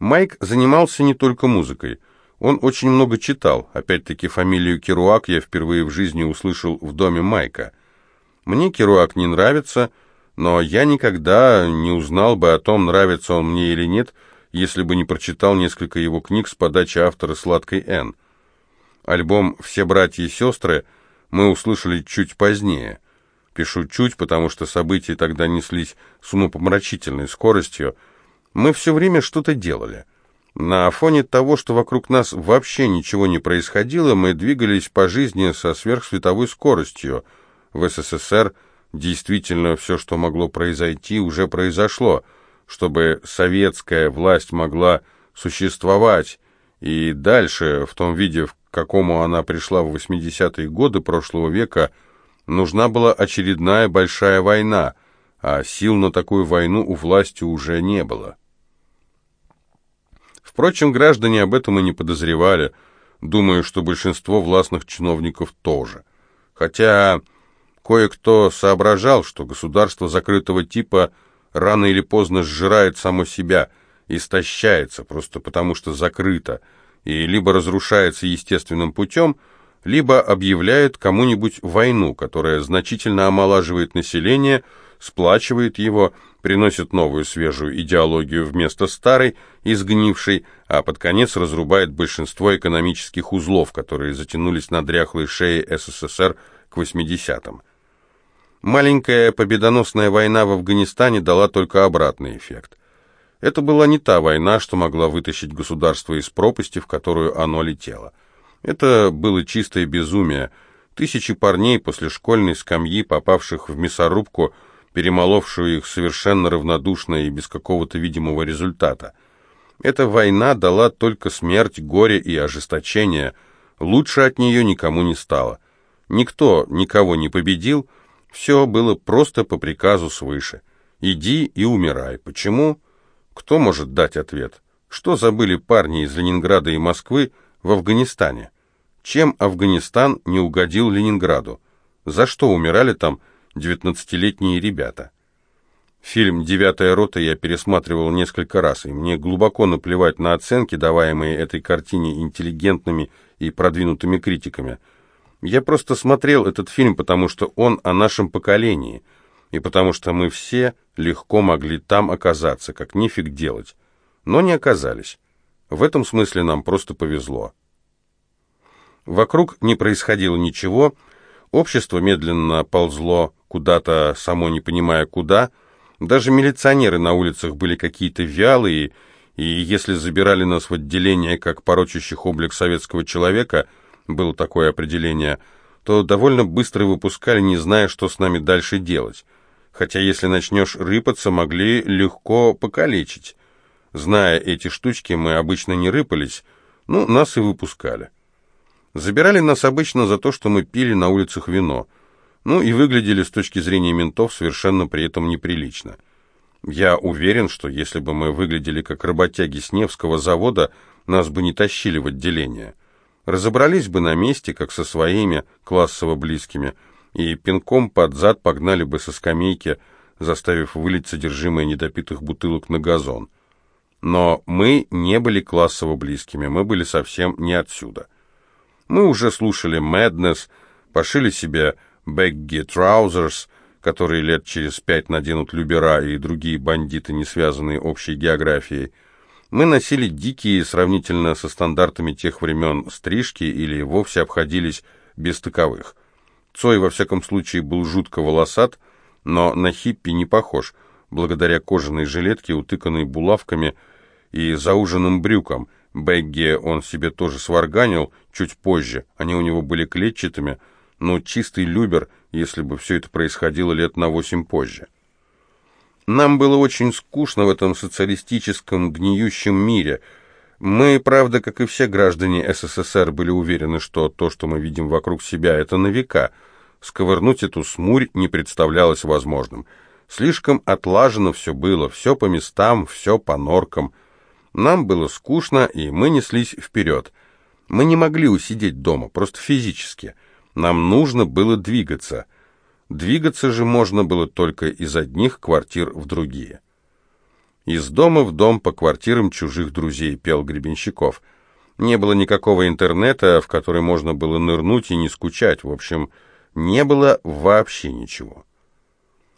Майк занимался не только музыкой. Он очень много читал. Опять-таки фамилию Керуак я впервые в жизни услышал в доме Майка. Мне Керуак не нравится, но я никогда не узнал бы о том, нравится он мне или нет, если бы не прочитал несколько его книг с подачи автора «Сладкой Н». Альбом «Все братья и сестры» мы услышали чуть позднее. Пишу «чуть», потому что события тогда неслись с умопомрачительной скоростью. Мы все время что-то делали. На фоне того, что вокруг нас вообще ничего не происходило, мы двигались по жизни со сверхсветовой скоростью. В СССР действительно все, что могло произойти, уже произошло. Чтобы советская власть могла существовать и дальше, в том виде, в какому она пришла в 80-е годы прошлого века, нужна была очередная большая война, а сил на такую войну у власти уже не было. Впрочем, граждане об этом и не подозревали, думаю, что большинство властных чиновников тоже. Хотя кое-кто соображал, что государство закрытого типа рано или поздно сжирает само себя, истощается, просто потому что закрыто, и либо разрушается естественным путем, либо объявляет кому-нибудь войну, которая значительно омолаживает население, сплачивает его, приносит новую свежую идеологию вместо старой, изгнившей, а под конец разрубает большинство экономических узлов, которые затянулись на дряхлой шее СССР к 80-м. Маленькая победоносная война в Афганистане дала только обратный эффект. Это была не та война, что могла вытащить государство из пропасти, в которую оно летело. Это было чистое безумие. Тысячи парней после школьной скамьи, попавших в мясорубку, перемоловшую их совершенно равнодушно и без какого-то видимого результата. Эта война дала только смерть, горе и ожесточение. Лучше от нее никому не стало. Никто никого не победил, все было просто по приказу свыше. Иди и умирай. Почему? Кто может дать ответ? Что забыли парни из Ленинграда и Москвы в Афганистане? Чем Афганистан не угодил Ленинграду? За что умирали там девятнадцатилетние ребята? Фильм «Девятая рота» я пересматривал несколько раз, и мне глубоко наплевать на оценки, даваемые этой картине интеллигентными и продвинутыми критиками. Я просто смотрел этот фильм, потому что он о нашем поколении – и потому что мы все легко могли там оказаться, как нифиг делать, но не оказались. В этом смысле нам просто повезло. Вокруг не происходило ничего, общество медленно ползло куда-то, само не понимая куда, даже милиционеры на улицах были какие-то вялые, и если забирали нас в отделение как порочащих облик советского человека, было такое определение, то довольно быстро выпускали, не зная, что с нами дальше делать хотя если начнешь рыпаться, могли легко покалечить. Зная эти штучки, мы обычно не рыпались, ну, нас и выпускали. Забирали нас обычно за то, что мы пили на улицах вино, ну и выглядели с точки зрения ментов совершенно при этом неприлично. Я уверен, что если бы мы выглядели как работяги с Невского завода, нас бы не тащили в отделение. Разобрались бы на месте, как со своими классово близкими – и пинком под зад погнали бы со скамейки, заставив вылить содержимое недопитых бутылок на газон. Но мы не были классово близкими, мы были совсем не отсюда. Мы уже слушали Madness, пошили себе Baggy Trousers, которые лет через пять наденут Любера и другие бандиты, не связанные общей географией. Мы носили дикие, сравнительно со стандартами тех времен, стрижки или вовсе обходились без таковых. Цой, во всяком случае, был жутко волосат, но на хиппи не похож, благодаря кожаной жилетке, утыканной булавками и зауженным брюкам. Бэгги он себе тоже сварганил чуть позже, они у него были клетчатыми, но чистый любер, если бы все это происходило лет на восемь позже. Нам было очень скучно в этом социалистическом гниющем мире. Мы, правда, как и все граждане СССР, были уверены, что то, что мы видим вокруг себя, это на века – Сковырнуть эту смурь не представлялось возможным. Слишком отлажено все было, все по местам, все по норкам. Нам было скучно, и мы неслись вперед. Мы не могли усидеть дома, просто физически. Нам нужно было двигаться. Двигаться же можно было только из одних квартир в другие. «Из дома в дом по квартирам чужих друзей», — пел Гребенщиков. Не было никакого интернета, в который можно было нырнуть и не скучать. В общем, не было вообще ничего.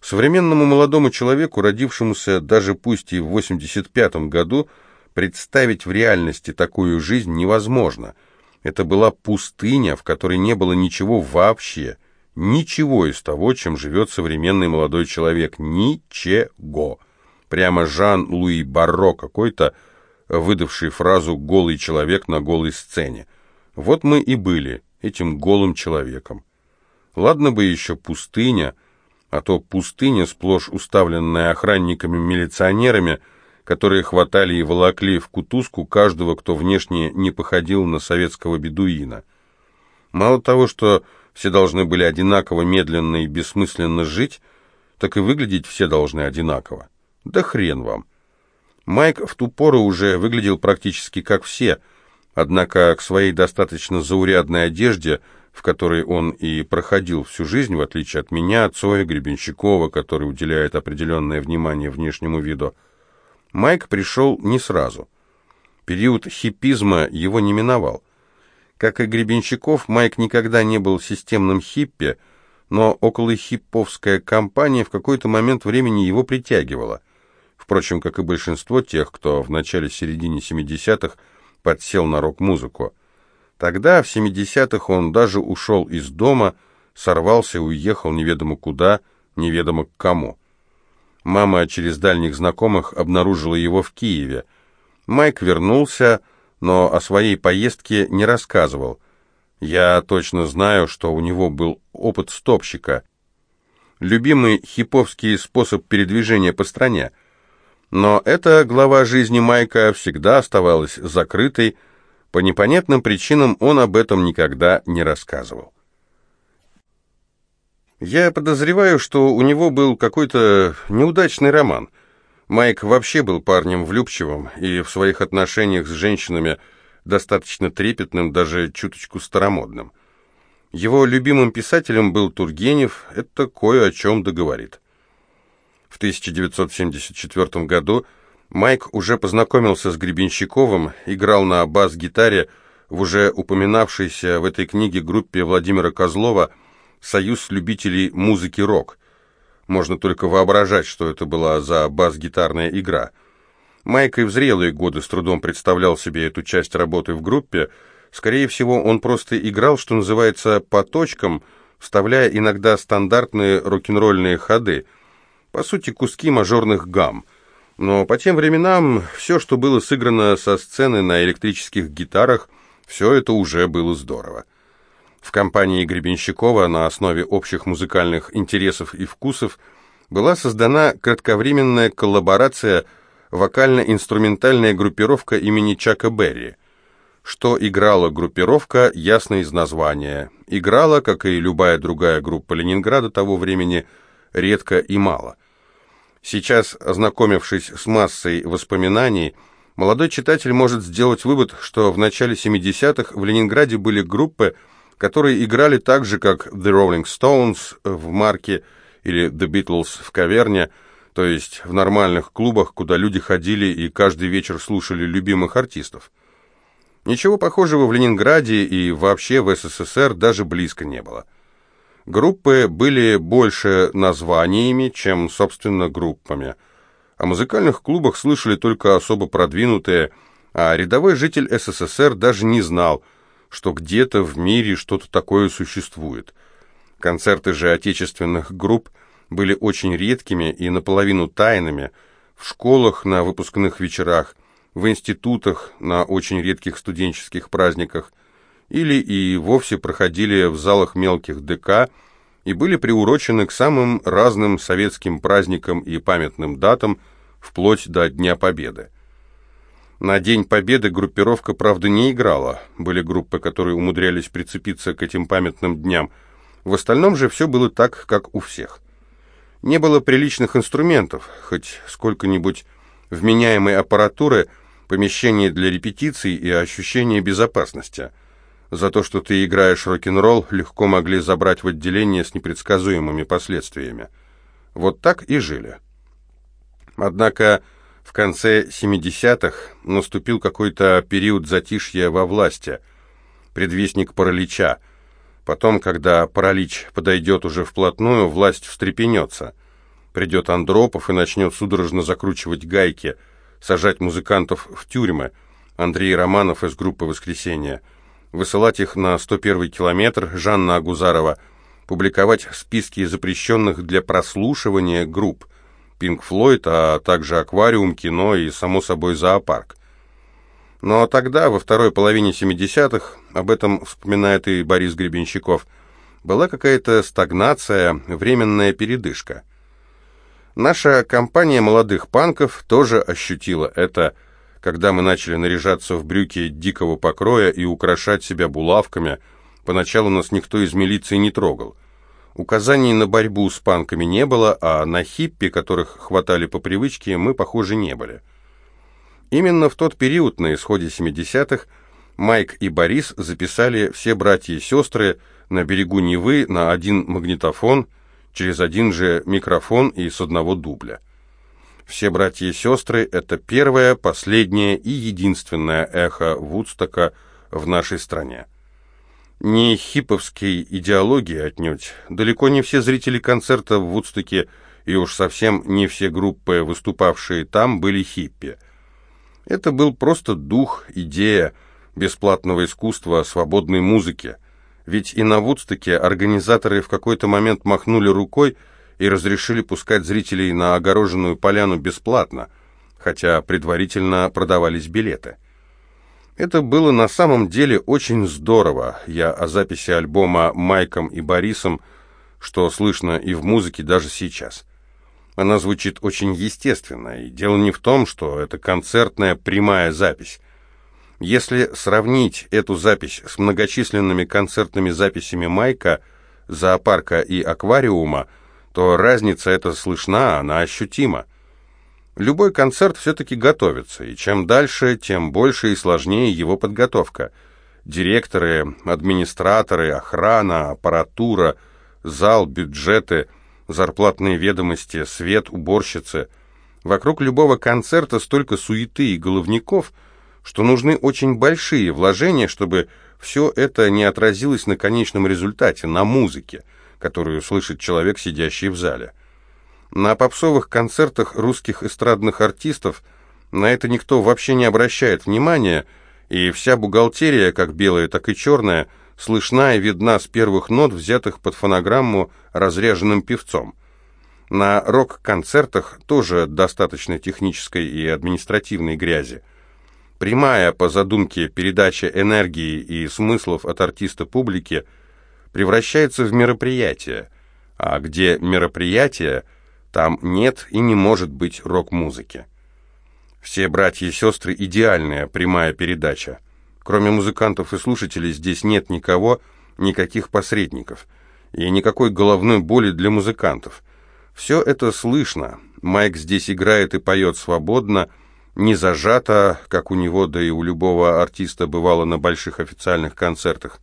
Современному молодому человеку, родившемуся даже пусть и в 85-м году, представить в реальности такую жизнь невозможно. Это была пустыня, в которой не было ничего вообще, ничего из того, чем живет современный молодой человек. Ничего. Прямо Жан-Луи Барро какой-то, выдавший фразу «голый человек на голой сцене». Вот мы и были этим голым человеком. Ладно бы еще пустыня, а то пустыня, сплошь уставленная охранниками-милиционерами, которые хватали и волокли в кутузку каждого, кто внешне не походил на советского бедуина. Мало того, что все должны были одинаково медленно и бессмысленно жить, так и выглядеть все должны одинаково. Да хрен вам. Майк в ту пору уже выглядел практически как все, однако к своей достаточно заурядной одежде – в которой он и проходил всю жизнь, в отличие от меня, Цоя Гребенщикова, который уделяет определенное внимание внешнему виду, Майк пришел не сразу. Период хиппизма его не миновал. Как и Гребенщиков, Майк никогда не был системным хиппи, но около хипповская компания в какой-то момент времени его притягивала. Впрочем, как и большинство тех, кто в начале-середине 70-х подсел на рок-музыку. Тогда, в 70-х, он даже ушел из дома, сорвался и уехал неведомо куда, неведомо к кому. Мама через дальних знакомых обнаружила его в Киеве. Майк вернулся, но о своей поездке не рассказывал. Я точно знаю, что у него был опыт стопщика. Любимый хиповский способ передвижения по стране. Но эта глава жизни Майка всегда оставалась закрытой, по непонятным причинам он об этом никогда не рассказывал. Я подозреваю, что у него был какой-то неудачный роман. Майк вообще был парнем влюбчивым и в своих отношениях с женщинами достаточно трепетным, даже чуточку старомодным. Его любимым писателем был Тургенев, это кое о чем договорит. В 1974 году Майк уже познакомился с Гребенщиковым, играл на бас-гитаре в уже упоминавшейся в этой книге группе Владимира Козлова «Союз любителей музыки рок». Можно только воображать, что это была за бас-гитарная игра. Майк и в зрелые годы с трудом представлял себе эту часть работы в группе. Скорее всего, он просто играл, что называется, по точкам, вставляя иногда стандартные рок-н-ролльные ходы, по сути, куски мажорных гамм. Но по тем временам все, что было сыграно со сцены на электрических гитарах, все это уже было здорово. В компании Гребенщикова на основе общих музыкальных интересов и вкусов была создана кратковременная коллаборация вокально-инструментальная группировка имени Чака Берри. Что играла группировка, ясно из названия. Играла, как и любая другая группа Ленинграда того времени, редко и мало – Сейчас, ознакомившись с массой воспоминаний, молодой читатель может сделать вывод, что в начале 70-х в Ленинграде были группы, которые играли так же, как The Rolling Stones в Марке или The Beatles в Каверне, то есть в нормальных клубах, куда люди ходили и каждый вечер слушали любимых артистов. Ничего похожего в Ленинграде и вообще в СССР даже близко не было. Группы были больше названиями, чем, собственно, группами. О музыкальных клубах слышали только особо продвинутые, а рядовой житель СССР даже не знал, что где-то в мире что-то такое существует. Концерты же отечественных групп были очень редкими и наполовину тайными, в школах на выпускных вечерах, в институтах на очень редких студенческих праздниках – или и вовсе проходили в залах мелких ДК и были приурочены к самым разным советским праздникам и памятным датам, вплоть до Дня Победы. На День Победы группировка, правда, не играла. Были группы, которые умудрялись прицепиться к этим памятным дням. В остальном же все было так, как у всех. Не было приличных инструментов, хоть сколько-нибудь вменяемой аппаратуры, помещения для репетиций и ощущения безопасности – за то, что ты играешь рок-н-ролл, легко могли забрать в отделение с непредсказуемыми последствиями. Вот так и жили. Однако В конце 70-х наступил какой-то период затишья во власти, предвестник паралича. Потом, когда паралич подойдет уже вплотную, власть встрепенется. Придет Андропов и начнет судорожно закручивать гайки, сажать музыкантов в тюрьмы. Андрей Романов из группы «Воскресенье». Высылать их на 101 километр, Жанна Агузарова. Публиковать списки запрещенных для прослушивания групп. Пинк Флойд, а также аквариум, кино и, само собой, зоопарк. Но тогда, во второй половине 70-х, об этом вспоминает и Борис Гребенщиков, была какая-то стагнация, временная передышка. Наша компания молодых панков тоже ощутила это, когда мы начали наряжаться в брюки дикого покроя и украшать себя булавками. Поначалу нас никто из милиции не трогал. Указаний на борьбу с панками не было, а на хиппи, которых хватали по привычке, мы, похоже, не были. Именно в тот период, на исходе 70-х, Майк и Борис записали все братья и сестры на берегу Невы на один магнитофон, через один же микрофон и с одного дубля. Все братья и сестры — это первое, последнее и единственное эхо Вудстока в нашей стране не хиповской идеологии отнюдь. Далеко не все зрители концерта в Вудстоке и уж совсем не все группы, выступавшие там, были хиппи. Это был просто дух, идея бесплатного искусства, свободной музыки. Ведь и на Вудстоке организаторы в какой-то момент махнули рукой и разрешили пускать зрителей на огороженную поляну бесплатно, хотя предварительно продавались билеты. Это было на самом деле очень здорово. Я о записи альбома Майком и Борисом, что слышно и в музыке даже сейчас. Она звучит очень естественно, и дело не в том, что это концертная прямая запись. Если сравнить эту запись с многочисленными концертными записями Майка, зоопарка и аквариума, то разница эта слышна, она ощутима. Любой концерт все-таки готовится, и чем дальше, тем больше и сложнее его подготовка. Директоры, администраторы, охрана, аппаратура, зал, бюджеты, зарплатные ведомости, свет, уборщицы. Вокруг любого концерта столько суеты и головников, что нужны очень большие вложения, чтобы все это не отразилось на конечном результате, на музыке, которую слышит человек, сидящий в зале. На попсовых концертах русских эстрадных артистов на это никто вообще не обращает внимания, и вся бухгалтерия, как белая, так и черная, слышна и видна с первых нот, взятых под фонограмму разряженным певцом. На рок-концертах тоже достаточно технической и административной грязи. Прямая, по задумке, передача энергии и смыслов от артиста публике превращается в мероприятие, а где мероприятие – там нет и не может быть рок-музыки. Все братья и сестры – идеальная прямая передача. Кроме музыкантов и слушателей здесь нет никого, никаких посредников. И никакой головной боли для музыкантов. Все это слышно. Майк здесь играет и поет свободно, не зажато, как у него, да и у любого артиста бывало на больших официальных концертах.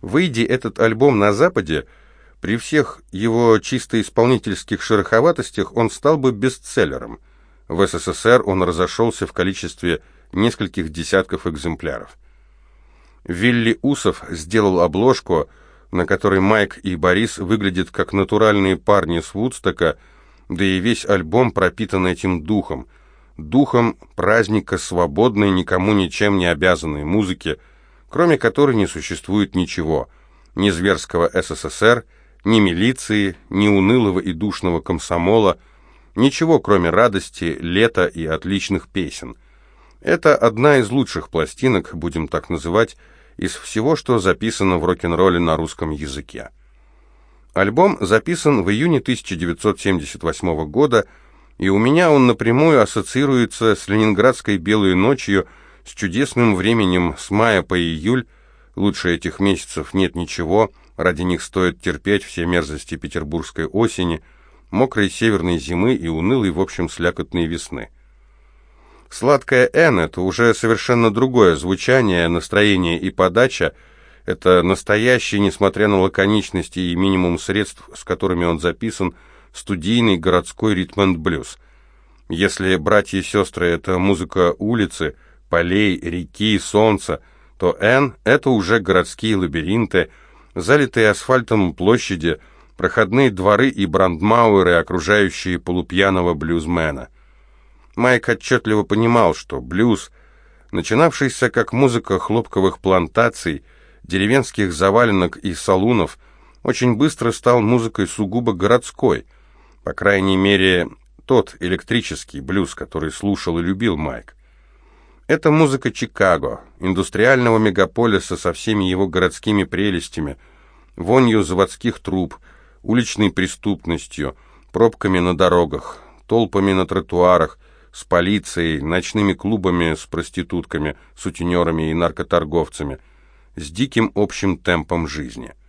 Выйди этот альбом на Западе – при всех его чисто исполнительских шероховатостях он стал бы бестселлером. В СССР он разошелся в количестве нескольких десятков экземпляров. Вилли Усов сделал обложку, на которой Майк и Борис выглядят как натуральные парни с Вудстока, да и весь альбом пропитан этим духом. Духом праздника свободной, никому ничем не обязанной музыки, кроме которой не существует ничего, ни зверского СССР, ни милиции, ни унылого и душного комсомола, ничего, кроме радости, лета и отличных песен. Это одна из лучших пластинок, будем так называть, из всего, что записано в рок-н-ролле на русском языке. Альбом записан в июне 1978 года, и у меня он напрямую ассоциируется с ленинградской «Белой ночью», с чудесным временем с мая по июль, лучше этих месяцев нет ничего – Ради них стоит терпеть все мерзости петербургской осени, мокрой северной зимы и унылой, в общем, слякотной весны. «Сладкая Н» — это уже совершенно другое звучание, настроение и подача. Это настоящий, несмотря на лаконичность и минимум средств, с которыми он записан, студийный городской ритм-энд-блюз. Если братья и сестры — это музыка улицы, полей, реки, солнца, то Н — это уже городские лабиринты, залитые асфальтом площади, проходные дворы и брандмауэры, окружающие полупьяного блюзмена. Майк отчетливо понимал, что блюз, начинавшийся как музыка хлопковых плантаций, деревенских заваленок и салунов, очень быстро стал музыкой сугубо городской, по крайней мере, тот электрический блюз, который слушал и любил Майк. Это музыка Чикаго, индустриального мегаполиса со всеми его городскими прелестями, вонью заводских труб, уличной преступностью, пробками на дорогах, толпами на тротуарах, с полицией, ночными клубами с проститутками, сутенерами и наркоторговцами, с диким общим темпом жизни –